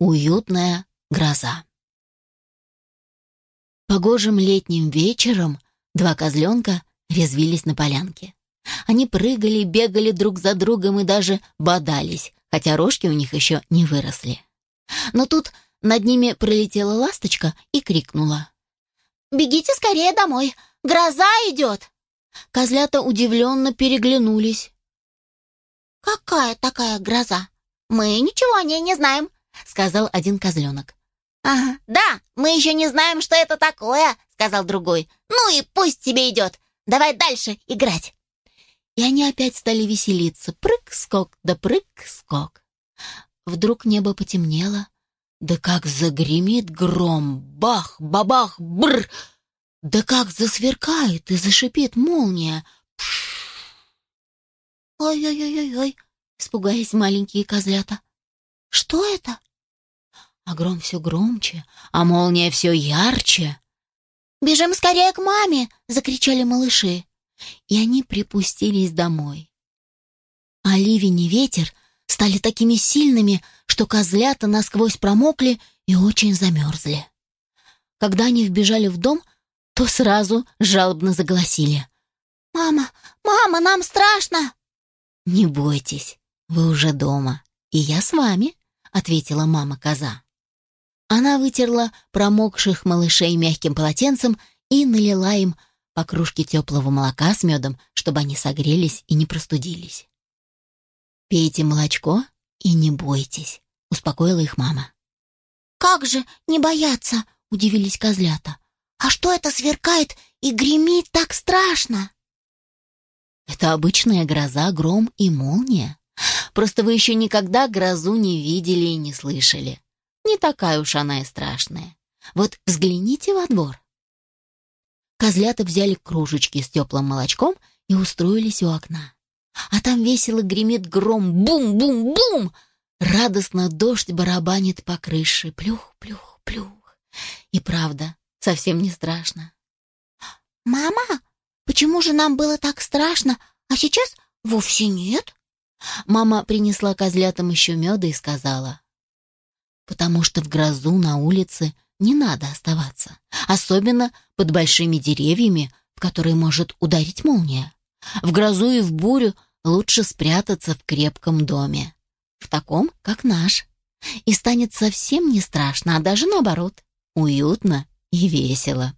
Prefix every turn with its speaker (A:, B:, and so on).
A: Уютная гроза. Погожим летним вечером два козленка резвились на полянке. Они прыгали, бегали друг за другом и даже бодались, хотя рожки у них еще не выросли. Но тут над ними пролетела ласточка и крикнула. «Бегите скорее домой! Гроза идет!» Козлята удивленно переглянулись. «Какая такая гроза? Мы ничего о ней не знаем», — сказал один козленок. «Ага, да, мы еще не знаем, что это такое», — сказал другой. «Ну и пусть тебе идет. Давай дальше играть». И они опять стали веселиться. Прыг-скок, да прыг-скок. Вдруг небо потемнело. Да как загремит гром! Бах, бабах, бр! Да как засверкает и зашипит молния! Ой-ой-ой-ой-ой! Испугаясь маленькие козлята. Что это? А гром все громче, а молния все ярче. «Бежим скорее к маме!» — закричали малыши. И они припустились домой. А ливень и ветер стали такими сильными, что козлята насквозь промокли и очень замерзли. Когда они вбежали в дом, то сразу жалобно загласили. «Мама, мама, нам страшно!» «Не бойтесь, вы уже дома, и я с вами», — ответила мама-коза. Она вытерла промокших малышей мягким полотенцем и налила им по кружке теплого молока с медом, чтобы они согрелись и не простудились. «Пейте молочко и не бойтесь», — успокоила их мама. «Как же не бояться?» — удивились козлята. «А что это сверкает и гремит так страшно?» «Это обычная гроза, гром и молния. Просто вы еще никогда грозу не видели и не слышали. Не такая уж она и страшная. Вот взгляните во двор. Козлята взяли кружечки с теплым молочком и устроились у окна. А там весело гремит гром бум-бум-бум. Радостно дождь барабанит по крыше. Плюх-плюх-плюх. И правда, совсем не страшно. «Мама, почему же нам было так страшно, а сейчас вовсе нет?» Мама принесла козлятам еще меда и сказала потому что в грозу на улице не надо оставаться, особенно под большими деревьями, в которые может ударить молния. В грозу и в бурю лучше спрятаться в крепком доме, в таком, как наш. И станет совсем не страшно, а даже наоборот, уютно и весело.